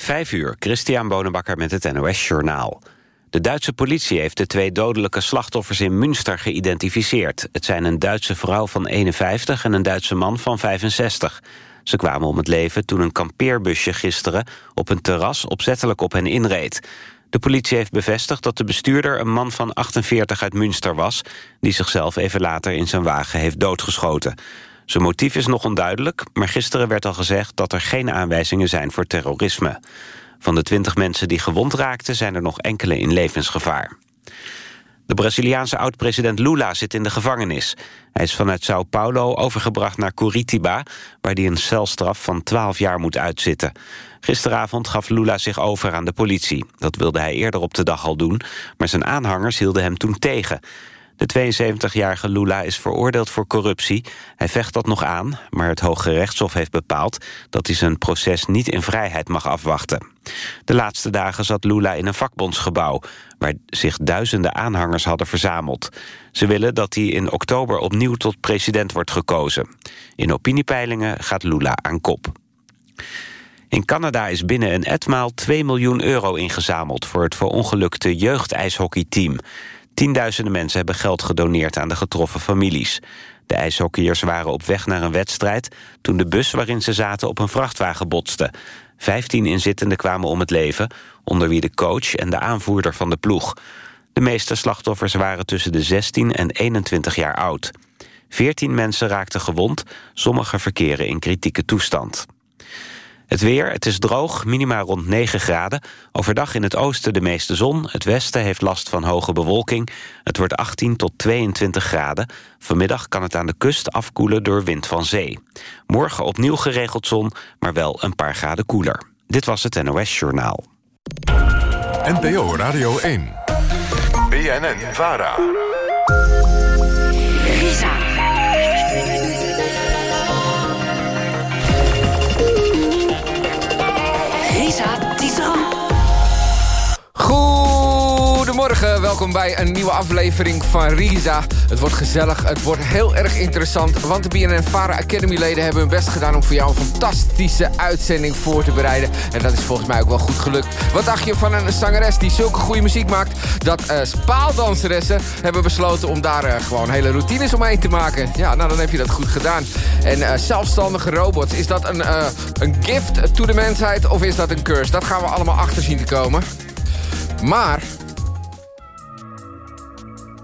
Vijf uur, Christian Bonenbakker met het NOS Journaal. De Duitse politie heeft de twee dodelijke slachtoffers in Münster geïdentificeerd. Het zijn een Duitse vrouw van 51 en een Duitse man van 65. Ze kwamen om het leven toen een kampeerbusje gisteren... op een terras opzettelijk op hen inreed. De politie heeft bevestigd dat de bestuurder een man van 48 uit Münster was... die zichzelf even later in zijn wagen heeft doodgeschoten. Zijn motief is nog onduidelijk, maar gisteren werd al gezegd... dat er geen aanwijzingen zijn voor terrorisme. Van de 20 mensen die gewond raakten zijn er nog enkele in levensgevaar. De Braziliaanse oud-president Lula zit in de gevangenis. Hij is vanuit Sao Paulo overgebracht naar Curitiba... waar hij een celstraf van 12 jaar moet uitzitten. Gisteravond gaf Lula zich over aan de politie. Dat wilde hij eerder op de dag al doen, maar zijn aanhangers hielden hem toen tegen. De 72-jarige Lula is veroordeeld voor corruptie. Hij vecht dat nog aan, maar het Hoge Rechtshof heeft bepaald... dat hij zijn proces niet in vrijheid mag afwachten. De laatste dagen zat Lula in een vakbondsgebouw... waar zich duizenden aanhangers hadden verzameld. Ze willen dat hij in oktober opnieuw tot president wordt gekozen. In opiniepeilingen gaat Lula aan kop. In Canada is binnen een etmaal 2 miljoen euro ingezameld... voor het verongelukte jeugdijshockeyteam... Tienduizenden mensen hebben geld gedoneerd aan de getroffen families. De ijshockeyers waren op weg naar een wedstrijd... toen de bus waarin ze zaten op een vrachtwagen botste. Vijftien inzittenden kwamen om het leven... onder wie de coach en de aanvoerder van de ploeg. De meeste slachtoffers waren tussen de 16 en 21 jaar oud. Veertien mensen raakten gewond, sommigen verkeren in kritieke toestand. Het weer, het is droog, minima rond 9 graden. Overdag in het oosten de meeste zon. Het westen heeft last van hoge bewolking. Het wordt 18 tot 22 graden. Vanmiddag kan het aan de kust afkoelen door wind van zee. Morgen opnieuw geregeld zon, maar wel een paar graden koeler. Dit was het NOS Journaal. NPO Radio 1. BNN Vara. Goedemorgen, welkom bij een nieuwe aflevering van Risa. Het wordt gezellig, het wordt heel erg interessant... want de BNN Vara Academy leden hebben hun best gedaan... om voor jou een fantastische uitzending voor te bereiden. En dat is volgens mij ook wel goed gelukt. Wat dacht je van een zangeres die zulke goede muziek maakt... dat uh, spaaldanseressen hebben besloten om daar uh, gewoon hele routines omheen te maken. Ja, nou dan heb je dat goed gedaan. En uh, zelfstandige robots, is dat een, een gift to de mensheid of is dat een curse? Dat gaan we allemaal achter zien te komen. Maar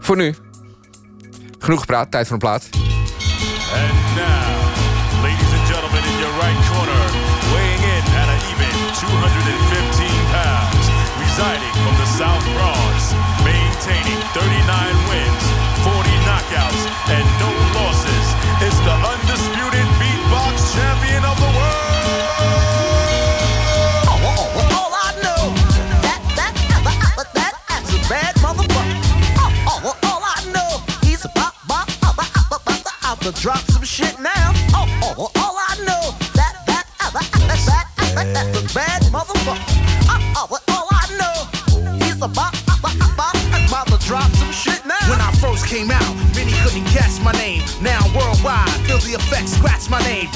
voor nu. Genoeg gepraat, tijd voor een plaat. And now, ladies and gentlemen, in your right corner, weighing in at an even 215 pounds, residing from the South to drop some shit now. Oh, oh, oh all I know that that uh, uh, that that uh, that, that, that's a bad motherfucker. Oh, oh, all I know he's about, about, to drop some shit now. When I first came out, many couldn't guess my name. Now worldwide, feel the effects, scratch my name.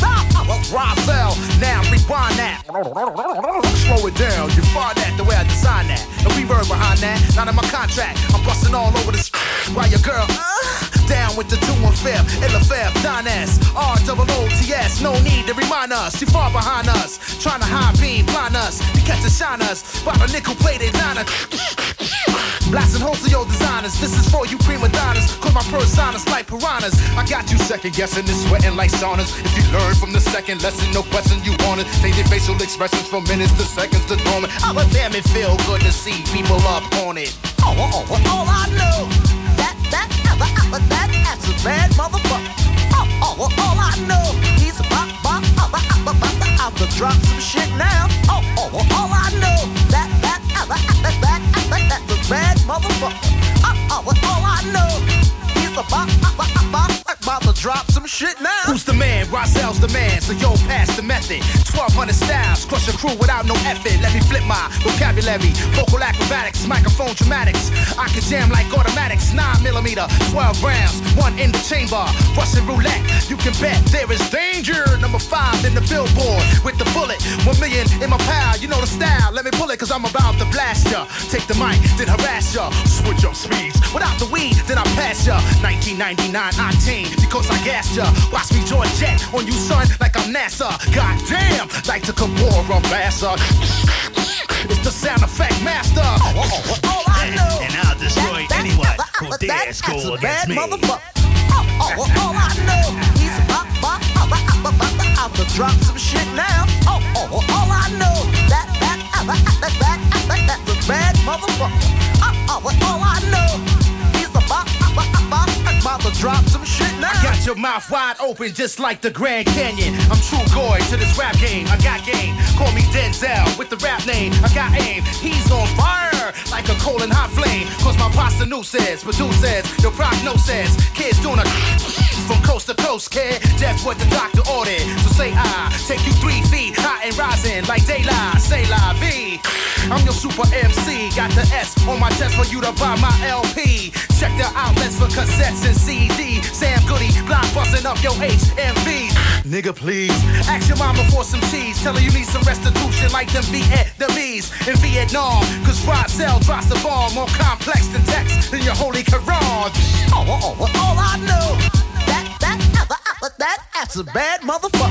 Rosell, now rewind that. Slow it down, you find that the way I designed that. The reverb behind that, not in my contract. I'm busting all over the while your girl. Uh, down with the two and fifth, Illafab, Don S, R double O T S. No need to remind us, too far behind us. Trying to high beam, blind us, to catch and shine us. By the nickel plated niner. Blasting holes to your designers. This is for you prima donnas. Cause my personas like piranhas. I got you second guessing and sweating like saunas. If you learn from the second lesson, no question you want it. Faded facial expressions from minutes to seconds to dormant. Oh, but damn, it feel good to see people up on it. Oh, oh, oh, all I know that that ever ever that ass a bad motherfucker. Oh, oh, all I know he's about about about about about to drop some shit now. Oh, oh, all I know that that ever ever that that that's a bad motherfucker. Oh, oh, well, all I know he's about about about about to drop some shit now. Who's the man? Michelle's the man, so yo, pass the method. 1200 styles, crush a crew without no effort. Let me flip my vocabulary, vocal acrobatics, microphone dramatics. I can jam like automatics, 9 millimeter, 12 rounds, one in the chamber. Russian roulette, you can bet there is danger. Number five in the billboard with the bullet, one million in my pal. You know the style, let me pull it, cause I'm about to blast ya. Take the mic, then harass ya. Switch up speeds, without the weed, then I pass ya. 1999 octane, because I gassed ya. Watch me join jet on you, son, like I'm NASA. Goddamn, like to Kamora Massa. It's the sound effect master. Oh, oh, oh, all I know. And I'll destroy that- anyone that- who that- dares that's go against bad me. motherfucker. Oh, oh, all I know. He's about, about, uh, about, about, about, about to drop some shit now. Oh, oh, all I know. That, that, that, that, that, that, that's a bad motherfucker. Oh, oh, all I know. He's about, about, about, about to drop some shit got your mouth wide open just like the Grand Canyon. I'm true goy to this rap game. I got game. Call me Denzel with the rap name. I got aim. He's on fire like a coal and hot flame. Cause my pasta new says, produces, your prognosis. Kids doing a from coast to coast, kid. That's what the doctor ordered. So say I take you three feet high and rising like daylight. Say la vie. I'm your super MC. Got the S on my chest for you to buy my LP. Check the outlets for cassettes and CD. Sam Goody, block busting up your HMV. Nigga, please. Ask your mama for some cheese. Tell her you need some restitution like them Vietnamese in Vietnam. Cause Rosell drops the bomb more complex than text than your holy Quran. Oh, oh, oh, all I know. That, that, that, that, that, that's a bad motherfucker.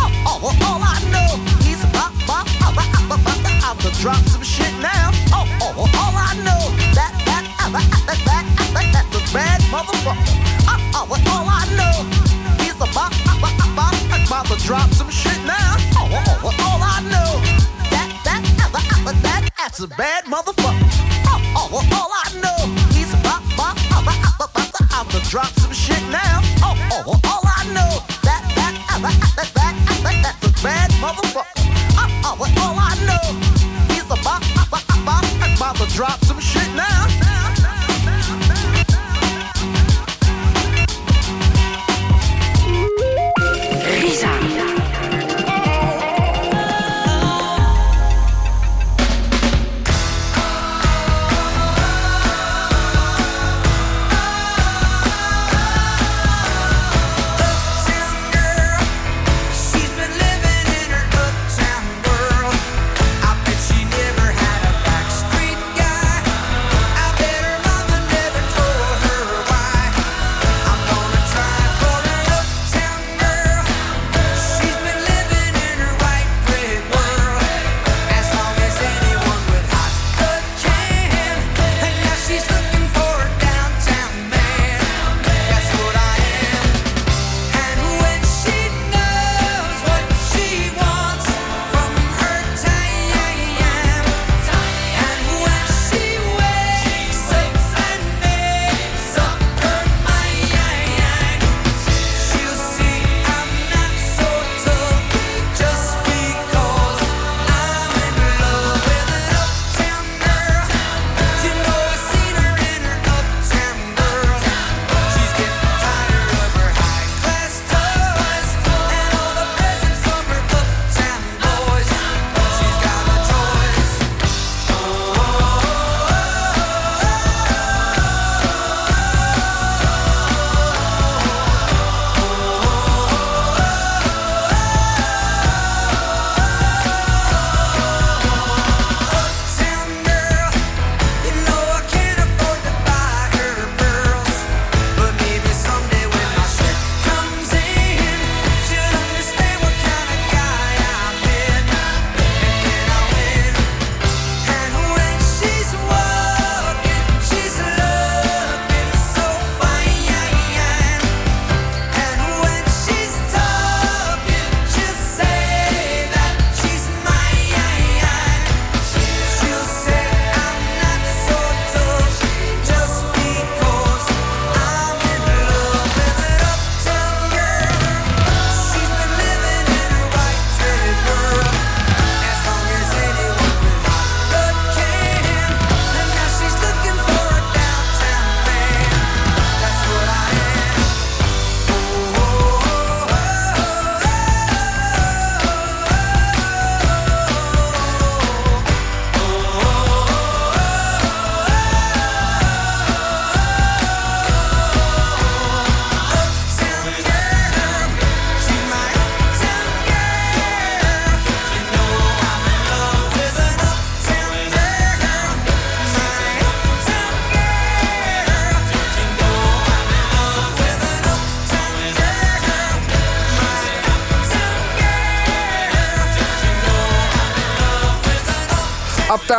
Oh, oh, oh, all I know. He's about, about, about, about, about, about to drop some shit now. Oh, oh, oh, all I know. That, that, that, that, that, that, that's a bad motherfucker. Oh, oh, oh, all I know. He's about, about, about, about to drop some shit now. Oh, oh, oh, all I know. That, that, that, that, that, that's a bad motherfucker. Oh, oh, oh, all I know. He's about, about, about, about, about, about to drop some shit now. Motherfucker.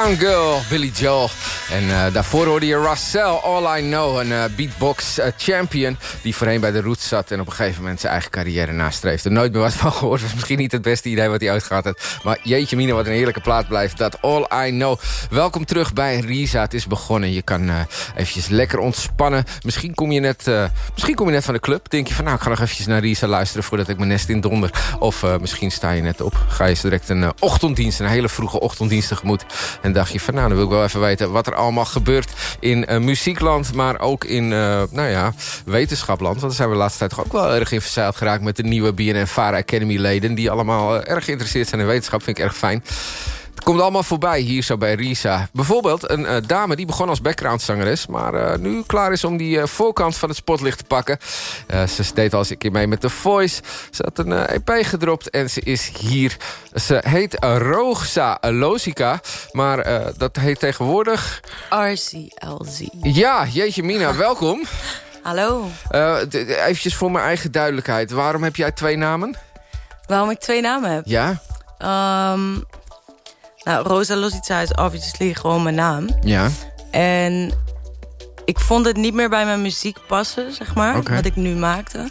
Uptown Girl, Billy Joel. En eh, daarvoor hoorde je Russell, All I Know, een eh, beatbox eh, champion... die voorheen bij de Roots zat en op een gegeven moment zijn eigen carrière nastreefde. Nooit meer wat van gehoord, was misschien niet het beste idee wat hij uitgehad had. Maar jeetje mine, wat een heerlijke plaat blijft dat. All I Know. Welkom terug bij Risa, het is begonnen. Je kan eventjes lekker ontspannen. Misschien kom, je net, misschien kom je net van de club. Denk je van, nou, ik ga nog eventjes naar Risa luisteren... voordat ik mijn nest in donder. Of misschien sta je net op. Ga je direct een ochtenddienst, een hele vroege ochtenddienst tegemoet. En dacht je van, nou, dan wil ik wel even weten... wat er allemaal gebeurt in uh, muziekland... maar ook in, uh, nou ja, wetenschapland. Want daar zijn we de laatste tijd toch ook wel erg in verzeild geraakt... met de nieuwe BNN-Vara Academy-leden... die allemaal uh, erg geïnteresseerd zijn in wetenschap. Vind ik erg fijn. Het komt allemaal voorbij hier zo bij Risa. Bijvoorbeeld een uh, dame die begon als backgroundzangeres... maar uh, nu klaar is om die uh, voorkant van het spotlicht te pakken. ze deed al eens een keer mee met The Voice. Ze had een EP gedropt en ze is hier. Ze heet Roogsa Losica, maar dat heet tegenwoordig... RCLZ. Ja, jeetje Mina, welkom. Hallo. Even voor mijn eigen duidelijkheid. Waarom heb jij twee namen? Waarom ik twee namen heb? Ja. Um, nou, Rosa Losica is obviously gewoon mijn naam. Ja. En ik vond het niet meer bij mijn muziek passen, zeg maar. Okay. Wat ik nu maakte.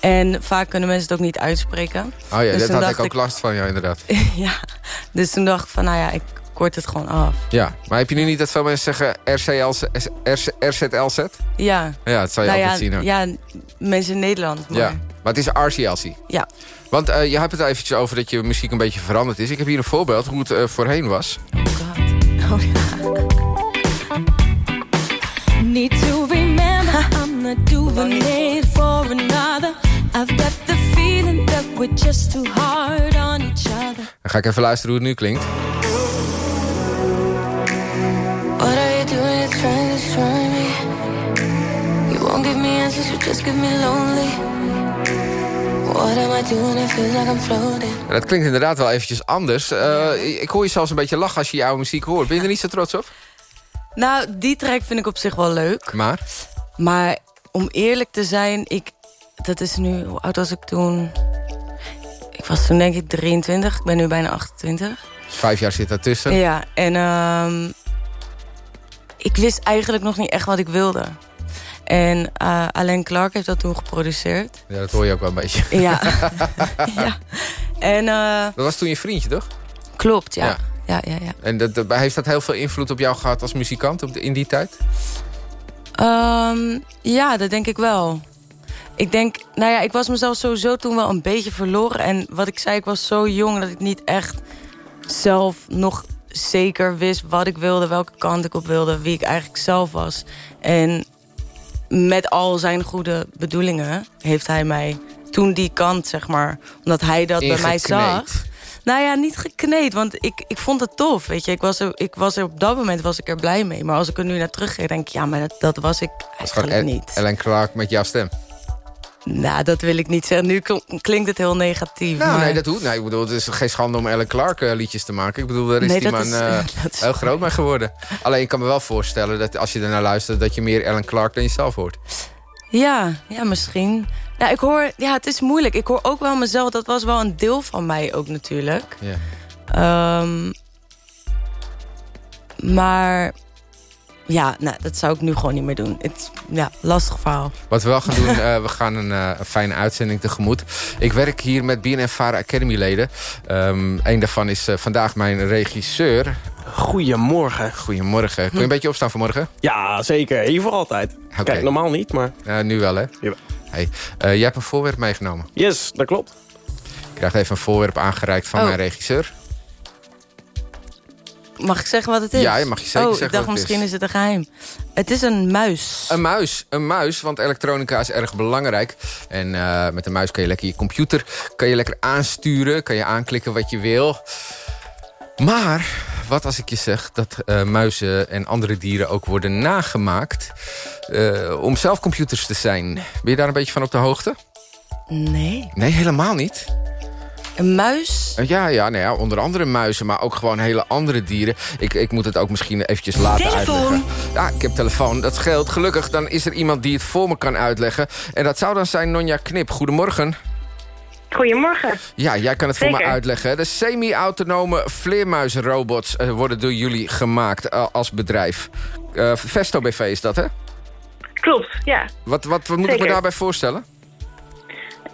En vaak kunnen mensen het ook niet uitspreken. Oh ja, dus daar had ik ook last van, ja, inderdaad. ja, dus toen dacht ik van, nou ja, ik kort het gewoon af. Ja, maar heb je nu niet dat veel mensen zeggen RCLZ? RZLZ? Ja. Ja, dat zou je nou altijd ja, zien. Hoor. Ja, mensen in Nederland. Maar... Ja, maar het is RCLC. Ja. Want uh, je hebt het eventjes over dat je muziek een beetje veranderd is. Ik heb hier een voorbeeld hoe het uh, voorheen was. Oh god. Oh ja. Need to remember I'm not doing it for another. I've got the feeling that we're just too hard on each other. Dan ga ik even luisteren hoe het nu klinkt. What are you doing? You're trying to destroy me. You won't give me answers, you just give me lonely. What am I doing? It feels like I'm floating. Dat klinkt inderdaad wel eventjes anders. Uh, ik hoor je zelfs een beetje lachen als je jouw muziek hoort. Ben je er niet zo trots op? Nou, die track vind ik op zich wel leuk. Maar? Maar om eerlijk te zijn, ik, dat is nu... Hoe oud was ik toen? Ik was toen denk ik 23. Ik ben nu bijna 28. Vijf jaar zit daartussen. Ja, en um, ik wist eigenlijk nog niet echt wat ik wilde. En uh, Alain Clark heeft dat toen geproduceerd. Ja, dat hoor je ook wel een beetje. Ja. ja. En, uh, dat was toen je vriendje, toch? Klopt, ja. ja. ja, ja, ja. En dat, heeft dat heel veel invloed op jou gehad als muzikant op de, in die tijd? Um, ja, dat denk ik wel. Ik denk, nou ja, ik was mezelf sowieso toen wel een beetje verloren. En wat ik zei, ik was zo jong dat ik niet echt zelf nog zeker wist wat ik wilde, welke kant ik op wilde, wie ik eigenlijk zelf was. En met al zijn goede bedoelingen heeft hij mij toen die kant, zeg maar, omdat hij dat bij mij zag. Nou ja, niet gekneed, want ik, ik vond het tof, weet je. Ik was, er, ik was er op dat moment was ik er blij mee. Maar als ik er nu naar terug ga, denk ik, ja, maar dat, dat was ik eigenlijk niet. Ellen Clark met jouw stem. Nou, dat wil ik niet zeggen. Nu klinkt het heel negatief. Nou, maar... nee, dat hoeft. Nee, ik bedoel, het is geen schande om Ellen Clark uh, liedjes te maken. Ik bedoel, daar is nee, die man is, uh, is... heel groot mee geworden. Alleen, ik kan me wel voorstellen dat als je ernaar luistert... dat je meer Ellen Clark dan jezelf hoort. Ja, ja, misschien. Ja, ik hoor, ja, het is moeilijk. Ik hoor ook wel mezelf. Dat was wel een deel van mij ook natuurlijk. Ja. Um, maar ja, nou, dat zou ik nu gewoon niet meer doen. Het ja, lastig verhaal. Wat we wel gaan doen, uh, we gaan een, uh, een, fijne uitzending tegemoet. Ik werk hier met Vara Academy leden. Um, een daarvan is uh, vandaag mijn regisseur. Goedemorgen. Goedemorgen. Kun je een beetje opstaan vanmorgen? Ja, zeker. Even voor altijd. Okay. Kijk, normaal niet, maar... nu wel, hè? Ja. Hey, jij hebt een voorwerp meegenomen. Yes, dat klopt. Ik krijg even een voorwerp aangereikt van oh. mijn regisseur. Mag ik zeggen wat het is? Ja, je mag je zeker oh, zeggen ik dacht misschien is. is het een geheim. Het is een muis. Een muis, een muis, want elektronica is erg belangrijk. En uh, met een muis kan je lekker je computer kan je lekker aansturen. Kan je aanklikken wat je wil. Maar, wat als ik je zeg dat uh, muizen en andere dieren ook worden nagemaakt... Uh, om zelf computers te zijn. Ben je daar een beetje van op de hoogte? Nee. Nee, helemaal niet. Een muis? Ja, ja, nou ja, onder andere muizen, maar ook gewoon hele andere dieren. Ik, ik moet het ook misschien eventjes laten telefoon. uitleggen. Ja, ik heb telefoon, dat scheelt. Gelukkig, dan is er iemand die het voor me kan uitleggen. En dat zou dan zijn Nonja Knip. Goedemorgen. Goedemorgen. Ja, jij kan het voor me uitleggen. hè? De semi-autonome vleermuisrobots eh, worden door jullie gemaakt eh, als bedrijf. Eh, Vesto BV is dat, hè? Klopt, ja. Wat, wat, wat moet ik me daarbij voorstellen?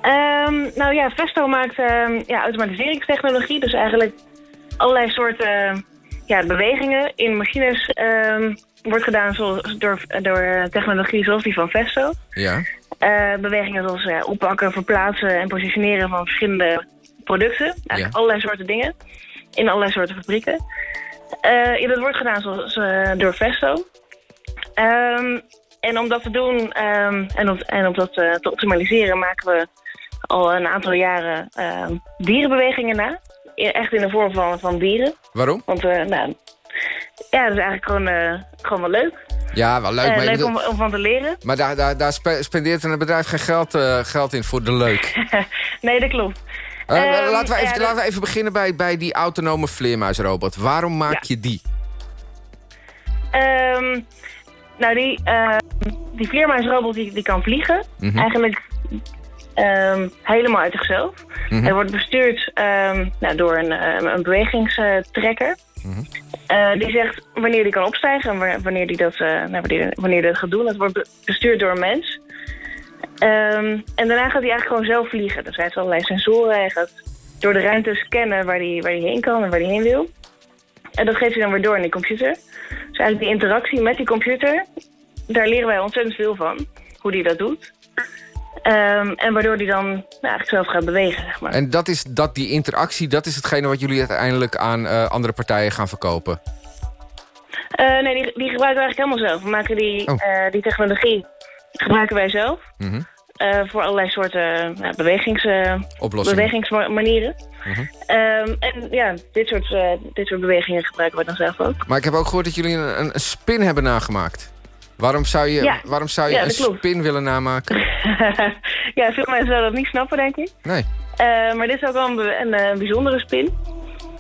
Ehm, nou ja, Vesto maakt ehm, ja, automatiseringstechnologie. Dus eigenlijk allerlei soorten ja, bewegingen in machines ehm, wordt gedaan zoals, door, door eh, technologie zoals die van Vesto. Ja. Eh, bewegingen zoals eh, oppakken, verplaatsen en positioneren van verschillende producten. Eigenlijk Ja. allerlei soorten dingen. In allerlei soorten fabrieken. Ja, dat wordt gedaan zoals, door Vesto. En om dat te doen en, om, en om dat te optimaliseren maken we al een aantal jaren ehm, dierenbewegingen na. I- Echt in de vorm van, van dieren. Waarom? Want eh, nou, ja, dat is eigenlijk gewoon, eh, gewoon wel leuk. Ja, wel leuk. Eh, maar, leuk bedoel- om, om van te leren. maar daar, daar, daar spe- spendeert een bedrijf geen geld, eh, geld in voor de leuk. nee, dat klopt. Eh, Ehm, laten, we even, ja, dat- laten we even beginnen bij, bij die autonome vleermuisrobot. Waarom maak je die? Ehm, nou, die, ehm, die vleermuisrobot die, die kan vliegen. Mhm. Eigenlijk ehm, helemaal uit zichzelf. Mhm. Hij wordt bestuurd ehm, nou, door een, ehm, een bewegingstrekker. Mhm. Eh, die zegt wanneer die kan opstijgen en wa- wanneer die dat, eh, nou, wanneer, wanneer die dat gaat doen. Dat wordt be- bestuurd door een mens. En daarna gaat hij eigenlijk gewoon zelf vliegen. Dus hij heeft allerlei sensoren. Hij gaat door de ruimte scannen waar hij, waar hij heen kan en waar hij heen wil. En dat geeft hij dan weer door in de computer. Dus eigenlijk die interactie met die computer, daar leren wij ontzettend veel van. Hoe die dat doet. Ehm, en waardoor die dan nou, eigenlijk zelf gaat bewegen, zeg maar. En dat is dat die interactie, dat is hetgene wat jullie uiteindelijk aan eh, andere partijen gaan verkopen. Eh, nee, die, die gebruiken we eigenlijk helemaal zelf. We maken die, Oh. eh, die technologie gebruiken wij zelf. Mhm. voor allerlei soorten nou, bewegings, bewegingsmanieren. Mhm. Ehm, en ja, dit soort, dit soort bewegingen gebruiken we dan zelf ook. Maar ik heb ook gehoord dat jullie een, een spin hebben nagemaakt. Waarom zou je, Ja. waarom zou je Ja, een klopt. spin willen namaken? ja, veel mensen zouden dat niet snappen, denk ik. Nee. Eh, maar dit is ook wel een, een, eh, bijzondere spin.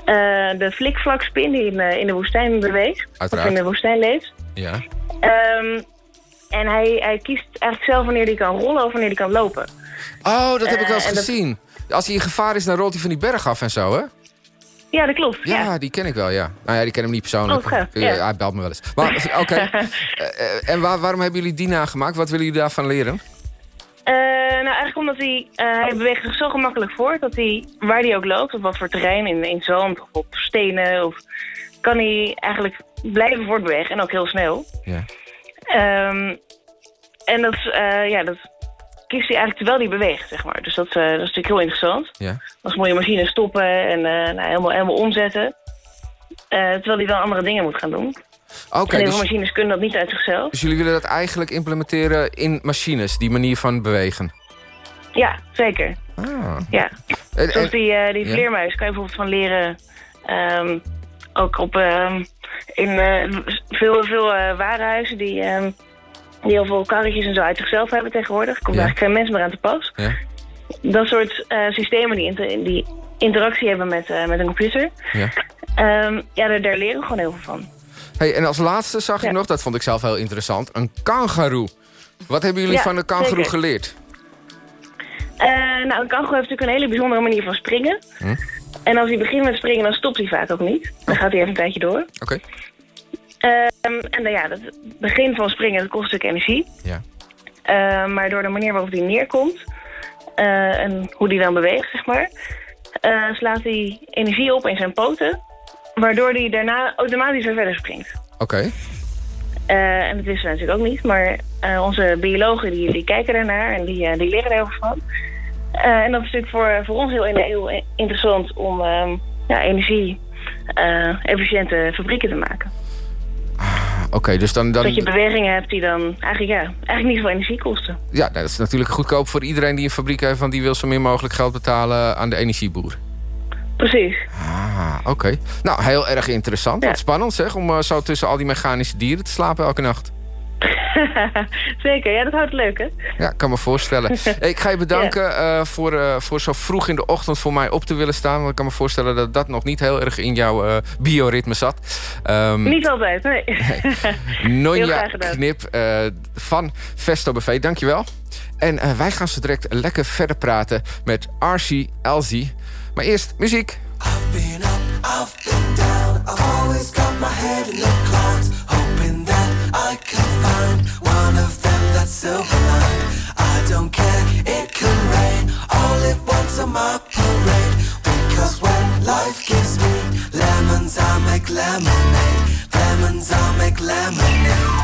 Eh, de flikvlak spin die in, in de woestijn beweegt. Uiteraard. Of in de woestijn leeft. Ja. Ehm, en hij, hij kiest eigenlijk zelf wanneer hij kan rollen of wanneer hij kan lopen. Oh, dat heb ik wel eens dat- gezien. Als hij in gevaar is, dan rolt hij van die berg af en zo, hè? Ja, dat klopt. Ja, Ja. die ken ik wel, ja. Nou ja, die ken hem niet persoonlijk. Oh, Ja, ja. Hij belt me wel eens. Maar, oké. Eh, eh, en waar- waarom hebben jullie die nagemaakt? Wat willen jullie daarvan leren? Eh, nou, eigenlijk omdat hij, eh, hij beweegt zich zo gemakkelijk voort dat hij, waar hij ook loopt, op wat voor terrein, in, in zand of op stenen, of, kan hij eigenlijk blijven voortbewegen en ook heel snel. Ja. Ehm, en dat, eh, ja, dat kiest hij eigenlijk terwijl hij beweegt, zeg maar. Dus dat, eh, dat is natuurlijk heel interessant. Ja. Als mooie machine stoppen en eh, nou, helemaal, helemaal omzetten. Eh, terwijl hij wel andere dingen moet gaan doen. Oké, en dus, machines kunnen dat niet uit zichzelf. dus jullie willen dat eigenlijk implementeren in machines, die manier van bewegen? Ja, zeker. Ah. Ja. En, Zoals die, die ja. vleermuis kan je bijvoorbeeld van leren. ehm, ook op ehm, in veel, veel warenhuizen die, ehm, die heel veel karretjes en zo uit zichzelf hebben tegenwoordig. Komt Ja. eigenlijk geen mens meer aan te pas. Ja. Dat soort eh, systemen die, inter- die interactie hebben met, eh, met een computer. Ja. Ehm, ja, daar, daar leren we gewoon heel veel van. Hey, en als laatste zag ik nog, dat vond ik zelf heel interessant, een kangaroo. Wat hebben jullie van de kangaroo geleerd? Eh, nou, een kangoeroe heeft natuurlijk een hele bijzondere manier van springen. Hm? En als hij begint met springen, dan stopt hij vaak ook niet. Dan gaat hij even een tijdje door. Oké. Ehm, en dan ja, het begin van springen dat kost stuk energie. Ja. Ehm, maar door de manier waarop hij neerkomt eh, en hoe hij dan beweegt, zeg maar, eh, slaat hij energie op in zijn poten, waardoor hij daarna automatisch weer verder springt. Oké. Eh, en dat wisten we natuurlijk ook niet, maar onze biologen die, die kijken daarnaar en die, die leren er veel van. En dat is natuurlijk voor, voor ons heel, heel interessant om ehm, ja, energie-efficiënte fabrieken te maken. Oké, dus dan... dan Dat je bewegingen hebt die dan eigenlijk, ja, eigenlijk niet veel energie kosten. ja, dat is natuurlijk goedkoop voor iedereen die een fabriek heeft... want die wil zo min mogelijk geld betalen aan de energieboer. Precies. Ah, oké. Nou, heel erg interessant. Ja. Wat spannend zeg, om eh, zo tussen al die mechanische dieren te slapen elke nacht. Zeker, ja, dat houdt leuk, hè? Ja, ik kan me voorstellen. Ik ga je bedanken eh, voor, eh, voor zo vroeg in de ochtend voor mij op te willen staan. Want ik kan me voorstellen dat dat nog niet heel erg in jouw eh, bioritme zat. Ehm, niet altijd, nee. nee. Nonja Knip van Vesto Buffet, dankjewel. En wij gaan zo direct lekker verder praten met Archie Elsie. Maar eerst muziek. Always got my head not so blind. I don't care, it can rain all at once on my parade. Because when life gives me lemons, I make lemonade. Lemons, I make lemonade.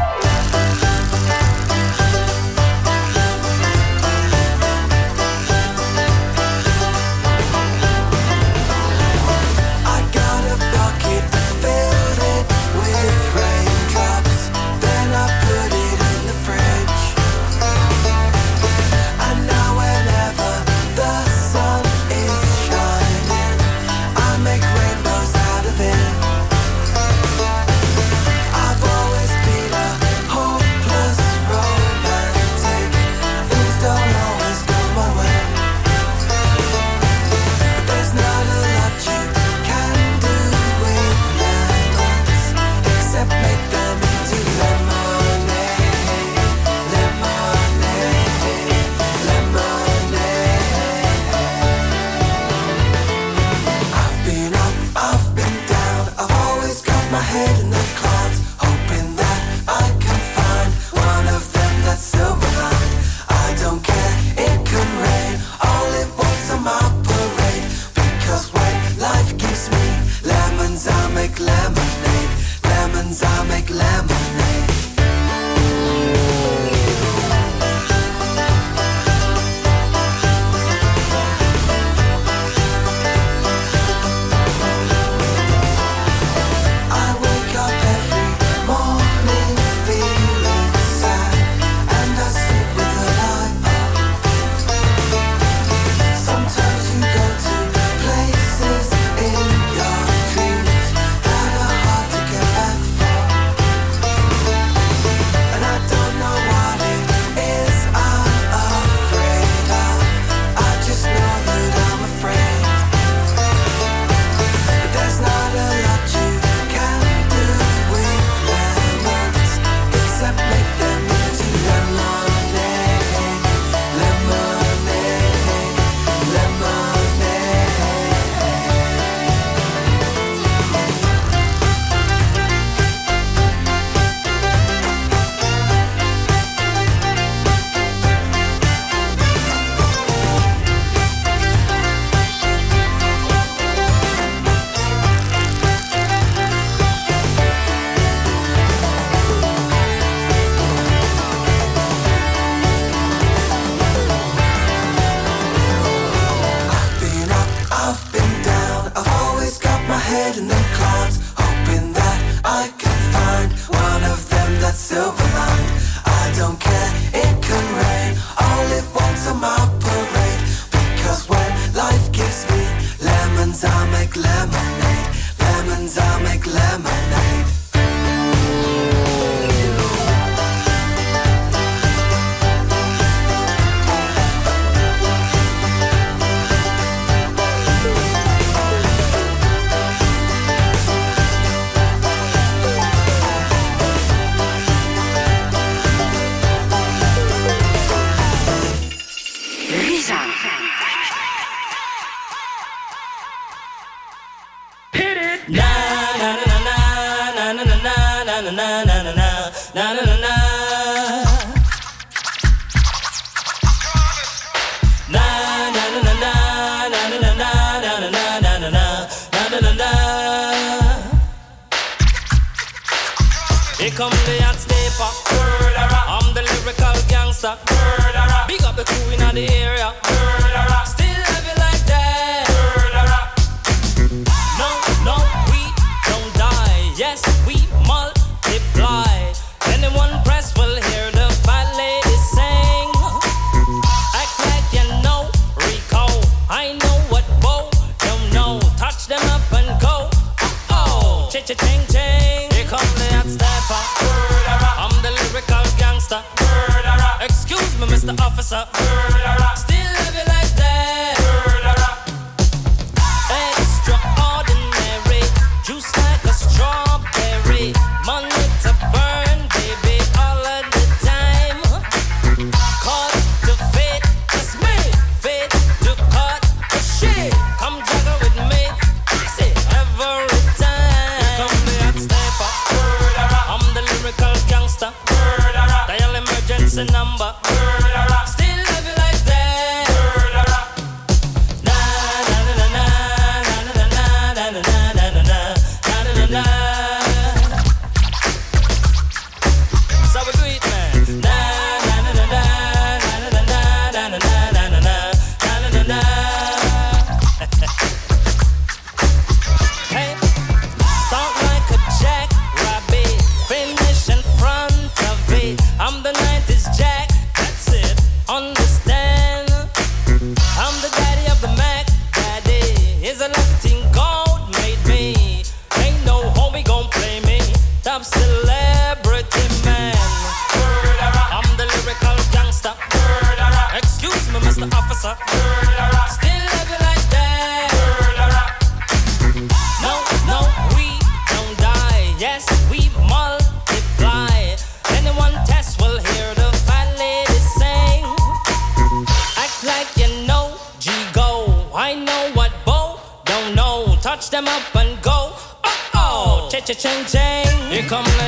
Them up and go. Oh oh, cha cha ching ching. Here come the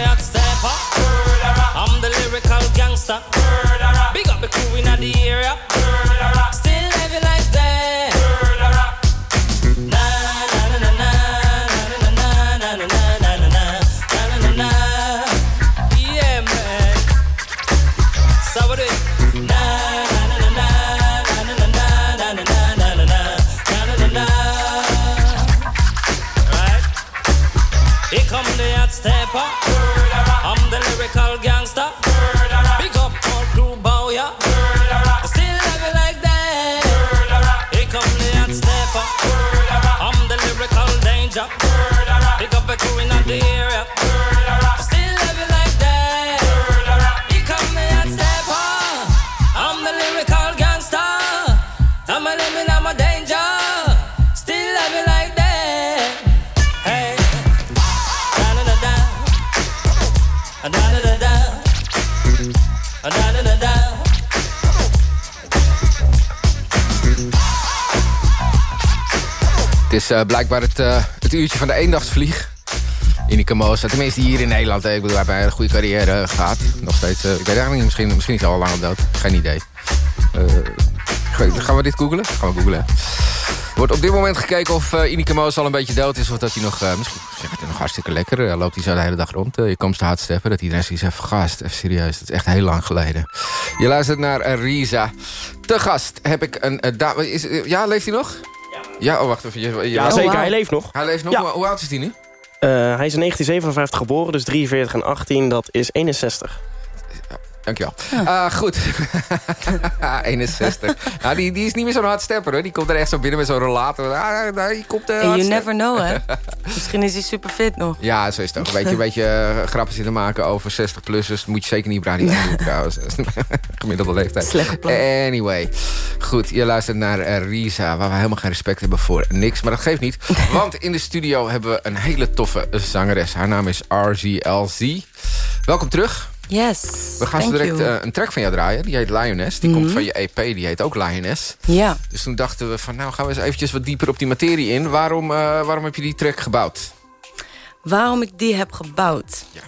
eh, blijkbaar het, eh, het uurtje van de eendagsvlieg. Ineke Moos, tenminste hier in Nederland. Ik bedoel, hij heeft een goede carrière eh, gehad. Nog steeds, ik weet eigenlijk niet, misschien, misschien is hij al lang dood. Geen idee. Ga- gaan we dit googlen? Gaan we googlen. Wordt op dit moment gekeken of uh, Ineke Moos al een beetje dood is... of dat hij nog, misschien zeg het nog hartstikke lekker... eh, loopt hij zo de hele dag rond. je komt te hard steppen, dat iedereen zoiets heeft gast, even serieus, dat is echt heel lang geleden. Je luistert naar Risa. Te gast heb ik een... ja, leeft hij nog? Ja, oh, wacht even. Je, je- Ja, zeker. Hij leeft nog. Hij leeft nog? Ja. Hoe, hoe oud is hij nu? Eh, hij is in 1957 geboren, dus 43 en 18, dat is 61. Dankjewel. Ah, goed. 61. nou, die, die is niet meer zo'n hard stepper, hoor. Die komt er echt zo binnen met zo'n rollator. Ah, daar die komt, hard you never know, hè? Misschien is hij super fit nog. Ja, zo is het ook. Een beetje, een beetje eh, grappen zitten maken over 60-plussers. moet je zeker niet op Radio 1 doen, trouwens. Gemiddelde leeftijd. Slecht plan. Anyway. Goed, je luistert naar eh, Risa, waar we helemaal geen respect hebben voor niks. Maar dat geeft niet, want in de studio hebben we een hele toffe zangeres. Haar naam is RZLZ. Welkom terug. Yes, We gaan zo direct eh, een track van jou draaien. Die heet Lioness. Die komt van je EP, die heet ook Lioness. Ja. Dus toen dachten we van, nou gaan we eens eventjes wat dieper op die materie in. Waarom, eh, waarom heb je die track gebouwd? Waarom ik die heb gebouwd? Ja.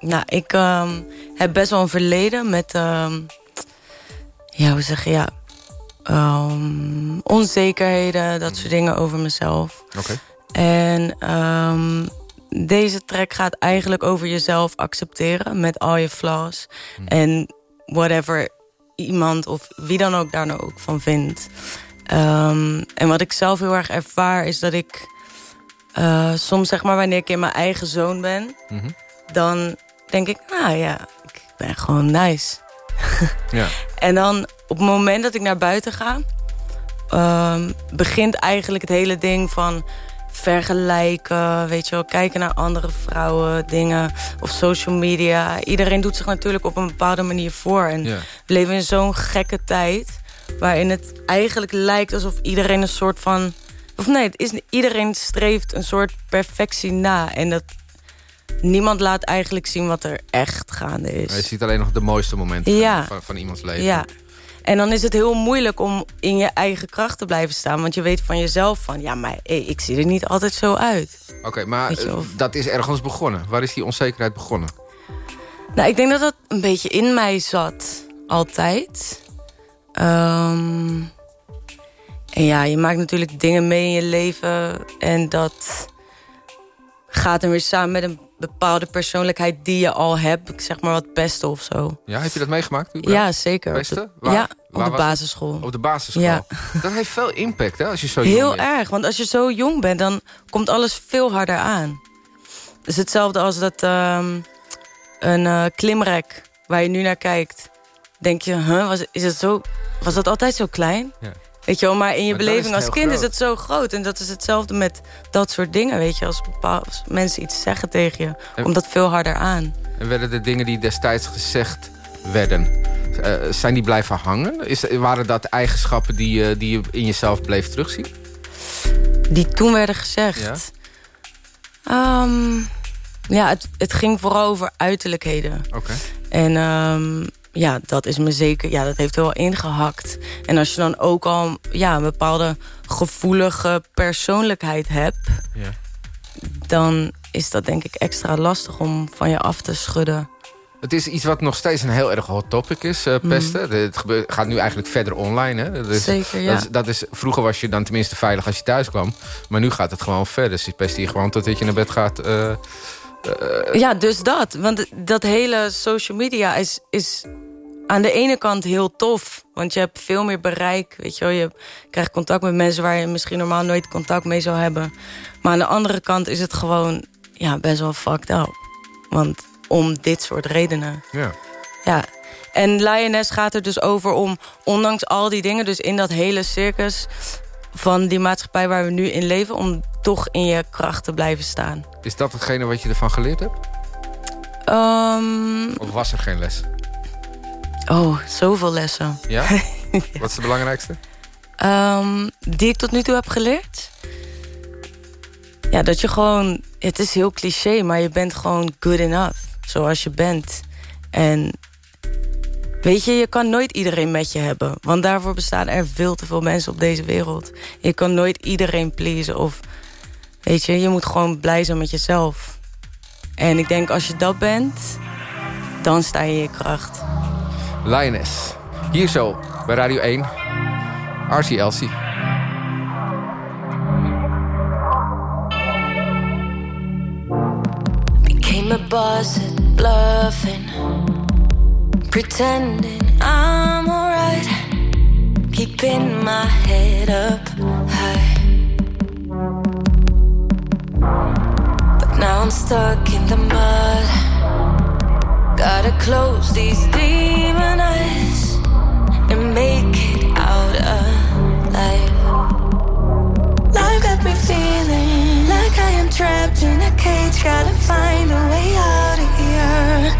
Nou, ik ehm, heb best wel een verleden met... ehm, ja, hoe zeg je? Ja, ehm, onzekerheden, dat soort dingen over mezelf. Oké. En ehm, deze track gaat eigenlijk over jezelf accepteren met al je flaws. En whatever iemand of wie dan ook daar nou ook van vindt. Ehm, en wat ik zelf heel erg ervaar is dat ik eh, soms zeg maar wanneer ik in mijn eigen zoon ben... Mhm. dan denk ik, nou ja, ik ben gewoon nice. Ja. En dan op het moment dat ik naar buiten ga... ehm, begint eigenlijk het hele ding van vergelijken, weet je wel, kijken naar andere vrouwen, dingen of social media. Iedereen doet zich natuurlijk op een bepaalde manier voor. En Ja. we leven in zo'n gekke tijd waarin het eigenlijk lijkt alsof iedereen een soort van... Of nee, het is, iedereen streeft een soort perfectie na. En dat niemand laat eigenlijk zien wat er echt gaande is. Je ziet alleen nog de mooiste momenten Ja. van, van iemands leven. Ja. En dan is het heel moeilijk om in je eigen kracht te blijven staan. Want je weet van jezelf van... ja, maar hey, ik zie er niet altijd zo uit. Oké, maar je, eh, of- dat is ergens begonnen. Waar is die onzekerheid begonnen? Nou, ik denk dat dat een beetje in mij zat. Altijd. Ehm, en ja, je maakt natuurlijk dingen mee in je leven. En dat gaat dan weer samen met een bepaalde persoonlijkheid die je al hebt. Zeg maar wat pesten of zo. Ja, heb je dat meegemaakt? Ja, zeker. Pesten? Waar? Ja, op de basisschool. Op de basisschool. Ja. Dat heeft veel impact, hè, als je zo jong Heel bent. erg, want als je zo jong bent, dan komt alles veel harder aan. Het is hetzelfde als dat ehm, een eh, klimrek waar je nu naar kijkt. Denk je, huh, was, is het zo, was dat altijd zo klein? Ja. Weet je wel, maar in je Maar beleving als kind is het zo groot. En dat is hetzelfde met dat soort dingen, weet je. Als, bepaal- als mensen iets zeggen tegen je, En- komt dat veel harder aan. En werden de dingen die destijds gezegd werden... eh, zijn die blijven hangen? Is, waren dat eigenschappen die, je- die je in jezelf bleef terugzien? Die toen werden gezegd. Ja? Ehm, ja, het, het ging vooral over uiterlijkheden. Oké. En ehm, ja, dat is me zeker, ja, dat heeft wel ingehakt. En als je dan ook al ja, een bepaalde gevoelige persoonlijkheid hebt... Ja. dan is dat denk ik extra lastig om van je af te schudden. Het is iets wat nog steeds een heel erg hot topic is, eh, pesten. De- Het gaat nu eigenlijk verder online. Hè? Dat is, Mhm. Zeker, ja. Dat is, dat is, vroeger was je dan tenminste veilig als je thuis kwam. Maar nu gaat het gewoon verder. Dus je pest hier gewoon totdat je naar bed gaat. eh, Ja, dus dat. Want dat hele social media is, is aan de ene kant heel tof. Want je hebt veel meer bereik. Weet je, wel. je krijgt contact met mensen waar je misschien normaal nooit contact mee zou hebben. Maar aan de andere kant is het gewoon ja, best wel fucked up. Want om dit soort redenen. ja. Ja. En Lioness gaat er dus over om, ondanks al die dingen... dus in dat hele circus van die maatschappij waar we nu in leven... om toch in je kracht te blijven staan. Is dat hetgene wat je ervan geleerd hebt? Ehm, Of was er geen les? oh, zoveel lessen. Ja? wat is de belangrijkste? Ehm, die ik tot nu toe heb geleerd? Ja, dat je gewoon... Het is heel cliché, maar je bent gewoon good enough. Zoals je bent. En weet je, je kan nooit iedereen met je hebben. Want daarvoor bestaan er veel te veel mensen op deze wereld. Je kan nooit iedereen pleasen. Of, weet je, je moet gewoon blij zijn met jezelf. En ik denk, als je dat bent, dan sta je in je kracht. Lioness. Hier zo, bij Radio 1. RCLC. Became a boss at bluffing, pretending I'm alright, keeping my head up high. But now I'm stuck in the mud. Gotta close these demon eyes and make it out alive. Life got me feeling like I am trapped in a cage. Gotta find a way out of here.